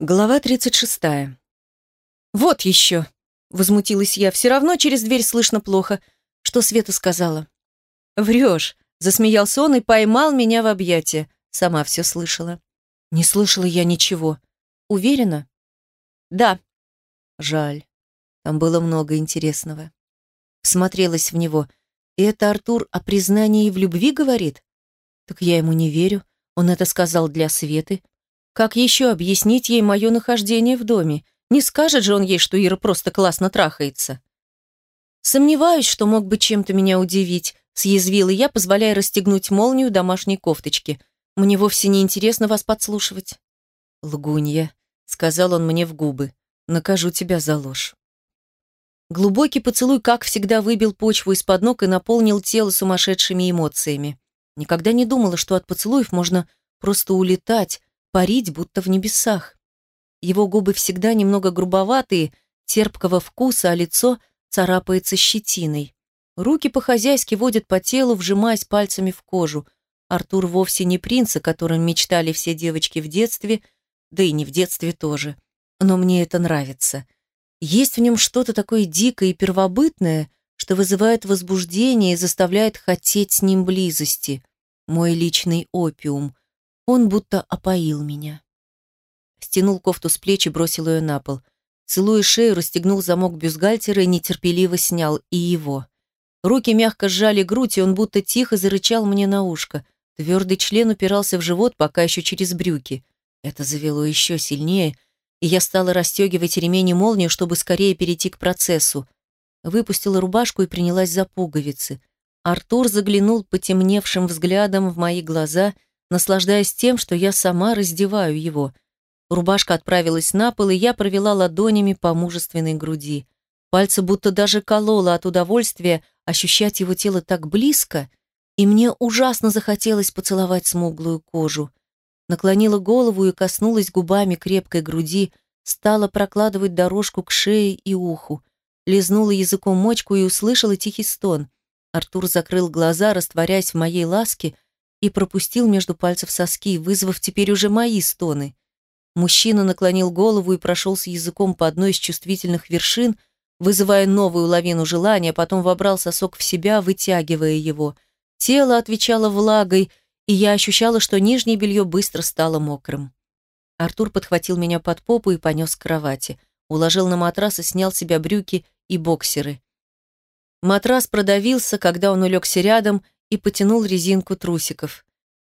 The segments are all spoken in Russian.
Глава 36. «Вот еще!» — возмутилась я. «Все равно через дверь слышно плохо. Что Света сказала?» «Врешь!» — засмеялся он и поймал меня в объятия. Сама все слышала. «Не слышала я ничего. Уверена?» «Да». «Жаль. Там было много интересного». Всмотрелась в него. «И это Артур о признании в любви говорит?» «Так я ему не верю. Он это сказал для Светы. Как еще объяснить ей мое нахождение в доме? Не скажет же он ей, что Ира просто классно трахается. Сомневаюсь, что мог бы чем-то меня удивить, съязвила я, позволяя расстегнуть молнию домашней кофточки. Мне вовсе не интересно вас подслушивать. Лгунья, сказал он мне в губы. Накажу тебя за ложь. Глубокий поцелуй, как всегда, выбил почву из-под ног и наполнил тело сумасшедшими эмоциями. Никогда не думала, что от поцелуев можно просто улетать, парить, будто в небесах. Его губы всегда немного грубоватые, терпкого вкуса, а лицо царапается щетиной. Руки по-хозяйски водят по телу, вжимаясь пальцами в кожу. Артур вовсе не принц, о котором мечтали все девочки в детстве, да и не в детстве тоже. Но мне это нравится. Есть в нем что-то такое дикое и первобытное, что вызывает возбуждение и заставляет хотеть с ним близости. Мой личный опиум — он будто опоил меня. Стянул кофту с плеч и бросил ее на пол. Целуя шею, расстегнул замок бюстгальтера и нетерпеливо снял и его. Руки мягко сжали грудь, и он будто тихо зарычал мне на ушко. Твердый член упирался в живот, пока еще через брюки. Это завело еще сильнее, и я стала расстегивать ремень и молнию, чтобы скорее перейти к процессу. Выпустила рубашку и принялась за пуговицы. Артур заглянул потемневшим взглядом в мои глаза наслаждаясь тем, что я сама раздеваю его. Рубашка отправилась на пол, и я провела ладонями по мужественной груди. Пальцы будто даже кололо от удовольствия ощущать его тело так близко, и мне ужасно захотелось поцеловать смуглую кожу. Наклонила голову и коснулась губами крепкой груди, стала прокладывать дорожку к шее и уху. Лизнула языком мочку и услышала тихий стон. Артур закрыл глаза, растворяясь в моей ласке, и пропустил между пальцев соски, вызвав теперь уже мои стоны. Мужчина наклонил голову и прошелся языком по одной из чувствительных вершин, вызывая новую лавину желания, потом вобрал сосок в себя, вытягивая его. Тело отвечало влагой, и я ощущала, что нижнее белье быстро стало мокрым. Артур подхватил меня под попу и понес к кровати. Уложил на матрас и снял с себя брюки и боксеры. Матрас продавился, когда он улегся рядом, и потянул резинку трусиков.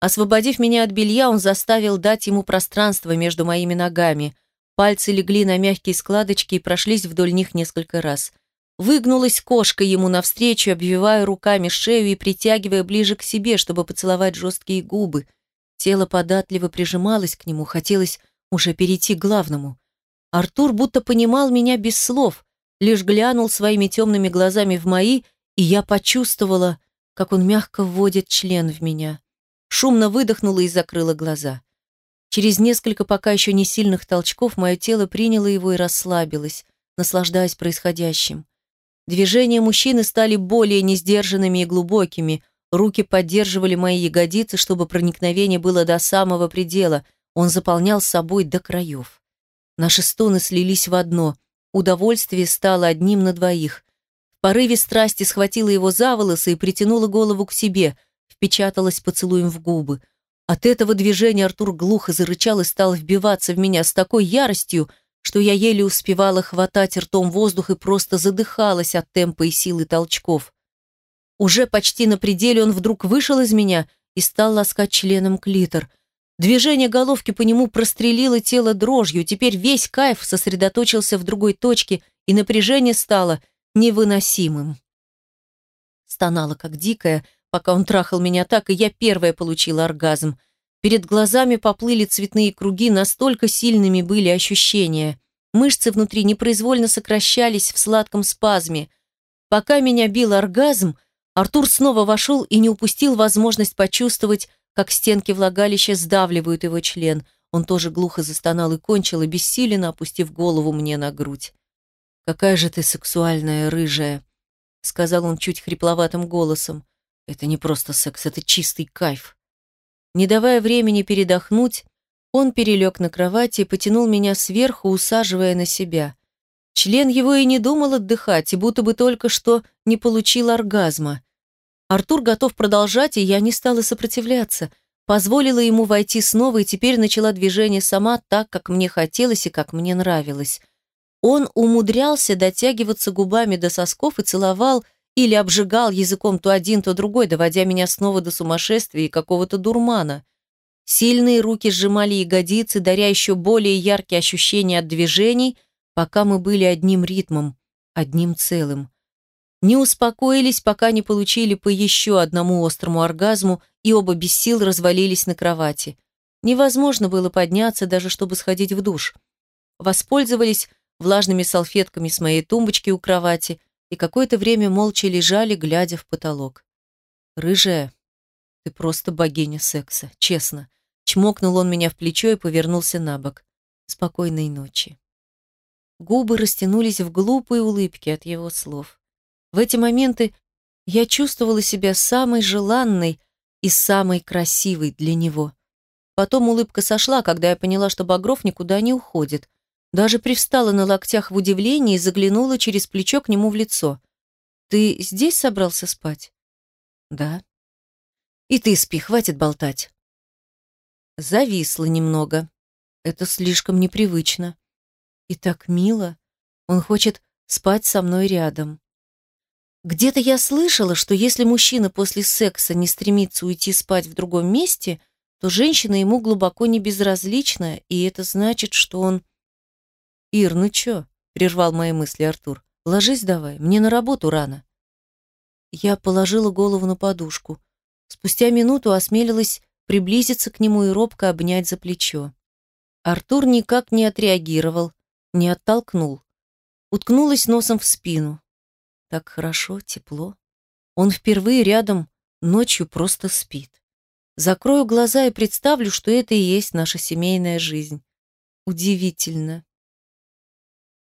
Освободив меня от белья, он заставил дать ему пространство между моими ногами. Пальцы легли на мягкие складочки и прошлись вдоль них несколько раз. Выгнулась кошка ему навстречу, обвивая руками шею и притягивая ближе к себе, чтобы поцеловать жесткие губы. Тело податливо прижималось к нему, хотелось уже перейти к главному. Артур будто понимал меня без слов, лишь глянул своими темными глазами в мои, и я почувствовала, как он мягко вводит член в меня. Шумно выдохнула и закрыла глаза. Через несколько пока еще не сильных толчков мое тело приняло его и расслабилось, наслаждаясь происходящим. Движения мужчины стали более несдержанными и глубокими, руки поддерживали мои ягодицы, чтобы проникновение было до самого предела, он заполнял собой до краев. Наши стоны слились в одно, удовольствие стало одним на двоих порыве страсти схватила его за волосы и притянула голову к себе, впечаталась поцелуем в губы. От этого движения Артур глухо зарычал и стал вбиваться в меня с такой яростью, что я еле успевала хватать ртом воздух и просто задыхалась от темпа и силы толчков. Уже почти на пределе он вдруг вышел из меня и стал ласкать членом клитор. Движение головки по нему прострелило тело дрожью, теперь весь кайф сосредоточился в другой точке, и напряжение стало – невыносимым. Стонала как дикая, пока он трахал меня так, и я первая получила оргазм. Перед глазами поплыли цветные круги, настолько сильными были ощущения. Мышцы внутри непроизвольно сокращались в сладком спазме. Пока меня бил оргазм, Артур снова вошел и не упустил возможность почувствовать, как стенки влагалища сдавливают его член. Он тоже глухо застонал и кончил, и бессиленно опустив голову мне на грудь. «Какая же ты сексуальная, рыжая», — сказал он чуть хрипловатым голосом. «Это не просто секс, это чистый кайф». Не давая времени передохнуть, Он перелег на кровати и потянул меня сверху, усаживая на себя. Член его и не думал отдыхать, и будто бы только что не получил оргазма. Артур готов продолжать, и я не стала сопротивляться. Позволила ему войти снова, и теперь начала движение сама так, как мне хотелось и как мне нравилось. Он умудрялся дотягиваться губами до сосков и целовал или обжигал языком то один, то другой, доводя меня снова до сумасшествия и какого-то дурмана. Сильные руки сжимали ягодицы, даря еще более яркие ощущения от движений, пока мы были одним ритмом, одним целым. Не успокоились, пока не получили по еще одному острому оргазму, и оба без сил развалились на кровати. Невозможно было подняться, даже чтобы сходить в душ. Воспользовались влажными салфетками с моей тумбочки у кровати и какое-то время молча лежали, глядя в потолок. «Рыжая, ты просто богиня секса, честно». Чмокнул он меня в плечо и повернулся на бок. «Спокойной ночи». Губы растянулись в глупые улыбки от его слов. В эти моменты я чувствовала себя самой желанной и самой красивой для него. Потом улыбка сошла, когда я поняла, что Багров никуда не уходит. Даже привстала на локтях в удивлении и заглянула через плечо к нему в лицо. «Ты здесь собрался спать?» «Да». «И ты спи, хватит болтать». Зависла немного. Это слишком непривычно. И так мило. Он хочет спать со мной рядом. Где-то я слышала, что если мужчина после секса не стремится уйти спать в другом месте, то женщина ему глубоко не безразлична, и это значит, что он... «Ир, ну чё?» — прервал мои мысли Артур. «Ложись давай, мне на работу рано». Я положила голову на подушку. Спустя минуту осмелилась приблизиться к нему и робко обнять за плечо. Артур никак не отреагировал, не оттолкнул. Уткнулась носом в спину. Так хорошо, тепло. Он впервые рядом, ночью просто спит. Закрою глаза и представлю, что это и есть наша семейная жизнь. Удивительно.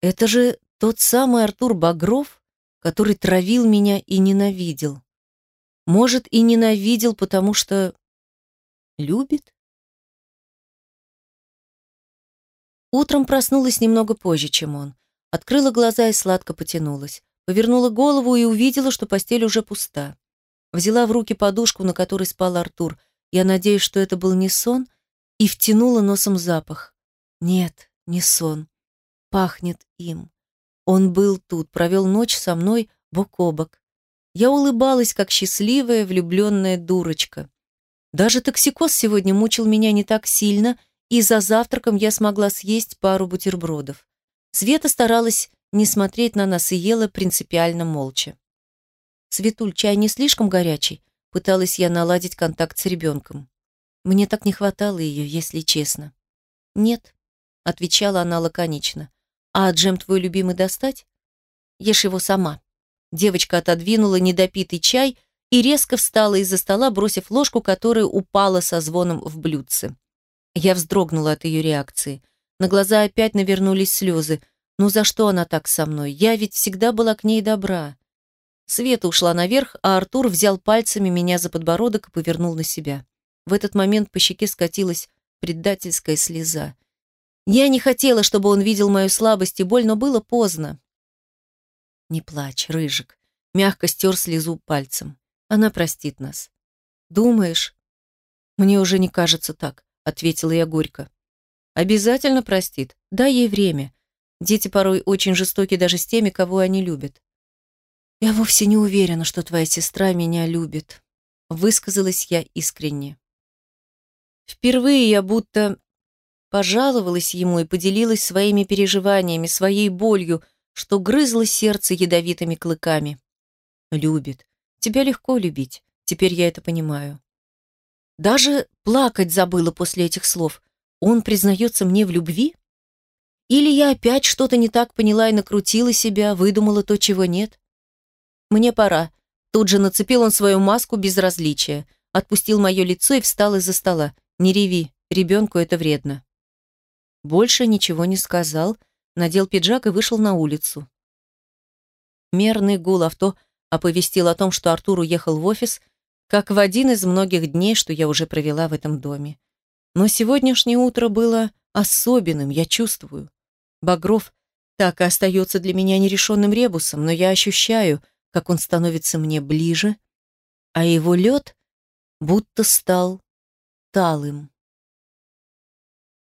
Это же тот самый Артур Багров, который травил меня и ненавидел. Может, и ненавидел, потому что любит? Утром проснулась немного позже, чем он. Открыла глаза и сладко потянулась. Повернула голову и увидела, что постель уже пуста. Взяла в руки подушку, на которой спал Артур. Я надеюсь, что это был не сон, и втянула носом запах. Нет, не сон. Пахнет им. Он был тут, провел ночь со мной бок о бок. Я улыбалась, как счастливая, влюбленная дурочка. Даже токсикоз сегодня мучил меня не так сильно, и за завтраком я смогла съесть пару бутербродов. Света старалась не смотреть на нас и ела принципиально молча. «Светуль, чай не слишком горячий?» Пыталась я наладить контакт с ребенком. Мне так не хватало ее, если честно. «Нет», — отвечала она лаконично. «А джем твой любимый достать?» «Ешь его сама». Девочка отодвинула недопитый чай и резко встала из-за стола, бросив ложку, которая упала со звоном в блюдце. Я вздрогнула от ее реакции. На глаза опять навернулись слезы. Ну за что она так со мной? Я ведь всегда была к ней добра. Света ушла наверх, а Артур взял пальцами меня за подбородок и повернул на себя. В этот момент по щеке скатилась предательская слеза. Я не хотела, чтобы он видел мою слабость и боль, но было поздно. «Не плачь, Рыжик», — мягко стер слезу пальцем. «Она простит нас». «Думаешь?» «Мне уже не кажется так ответила я горько. Обязательно простит. Дай ей время. Дети порой очень жестоки даже с теми, кого они любят. Я вовсе не уверена, что твоя сестра меня любит, высказалась я искренне. Впервые я будто пожаловалась ему и поделилась своими переживаниями, своей болью, что грызло сердце ядовитыми клыками. Любит. Тебя легко любить. Теперь я это понимаю. Даже плакать забыла после этих слов. Он признается мне в любви? Или я опять что-то не так поняла и накрутила себя, выдумала то, чего нет? Мне пора. Тут же нацепил он свою маску безразличия, отпустил мое лицо и встал из-за стола. Не реви, ребенку это вредно. Больше ничего не сказал, надел пиджак и вышел на улицу. Мерный гул авто оповестил о том, что Артур уехал в офис, как в один из многих дней, что я уже провела в этом доме. Но сегодняшнее утро было особенным, я чувствую. Багров так и остается для меня нерешенным ребусом, но я ощущаю, как он становится мне ближе, а его лед будто стал талым.